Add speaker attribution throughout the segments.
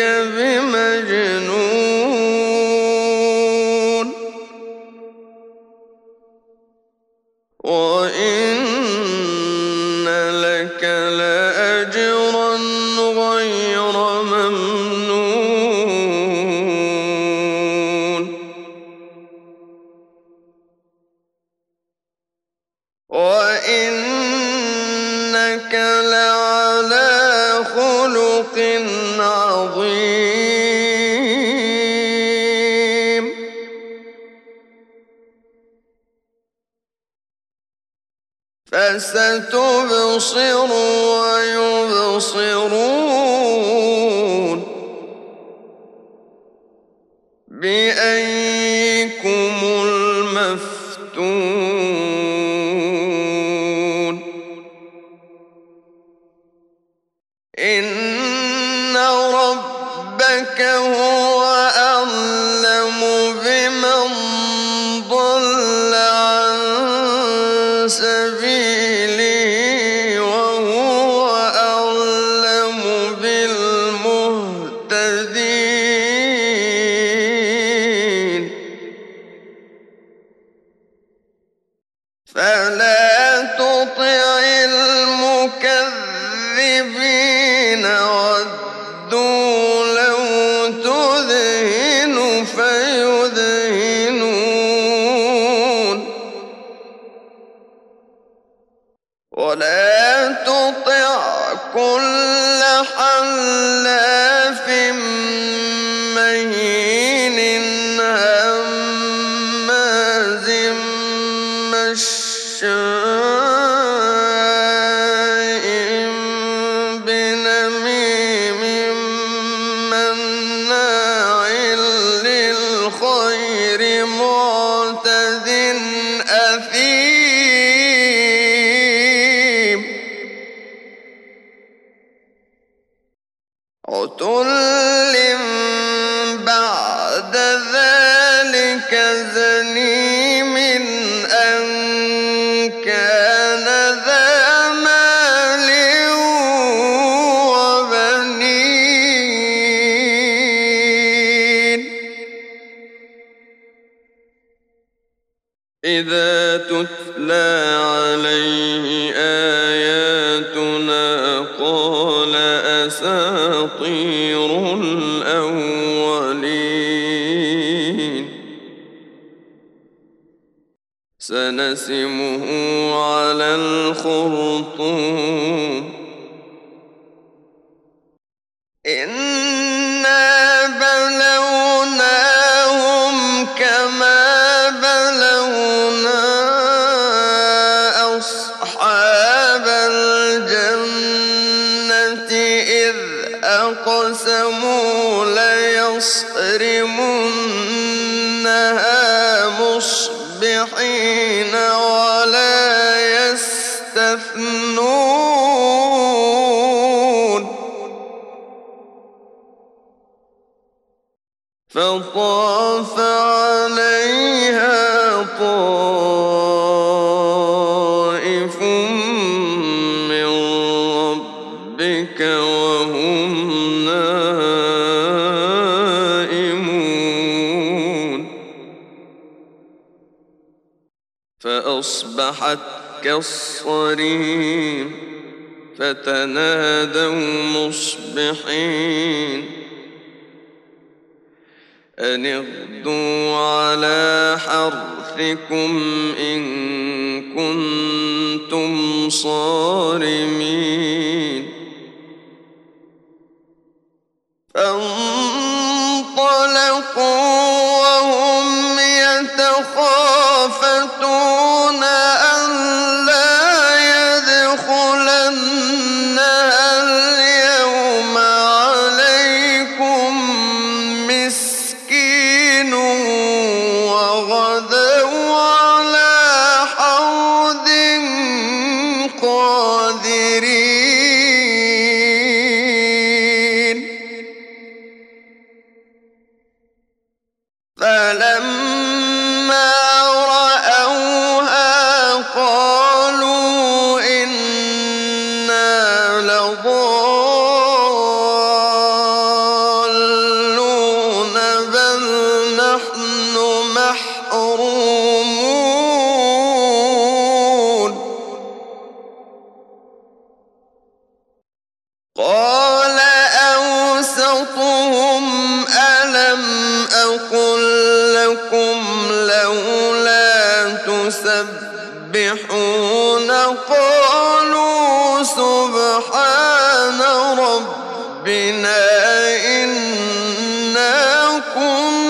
Speaker 1: بمجنون. وإن لك لأجرا غير ممنون. وإنك فستبصر ويبصرون. بأيكم قال أساطير الأولين. سنسمه على الخرطوم. فطاف عليها طائف من ربك وهم نائمون. فأصبحت كالصريم فتنادوا مصبحين. أن اغدوا على حرثكم إن كنتم صارمين. ربكم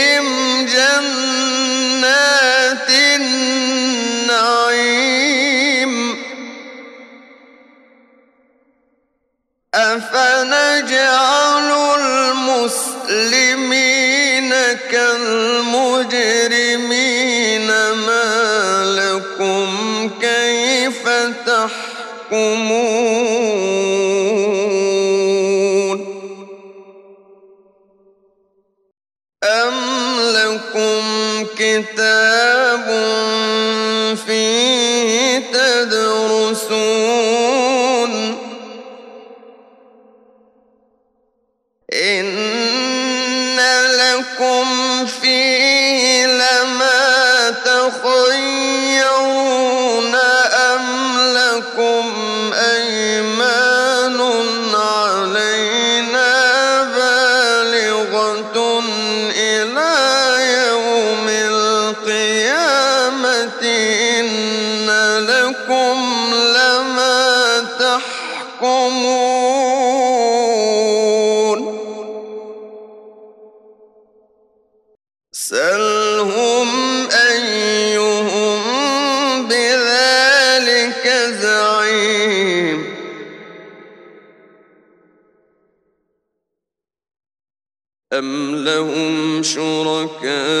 Speaker 1: مجرمين ما لكم كيف تحكمون أَمْ لَكُمْ أَيْمَانٌ عَلَيْنَا بَالِغَةٌ إِلَىٰ يَوْمِ الْقِيَامَةِ إِنَّ لَكُمْ لَمَا تَحْكُمُونَ سَلْهُمْ أم لهم شركاء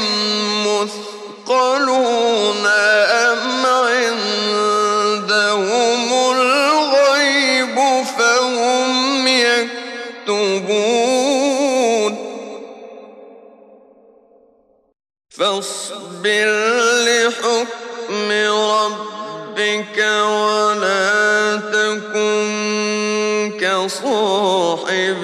Speaker 1: ربك ولا تكن كصاحب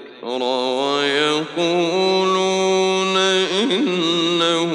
Speaker 1: ويقولون إنه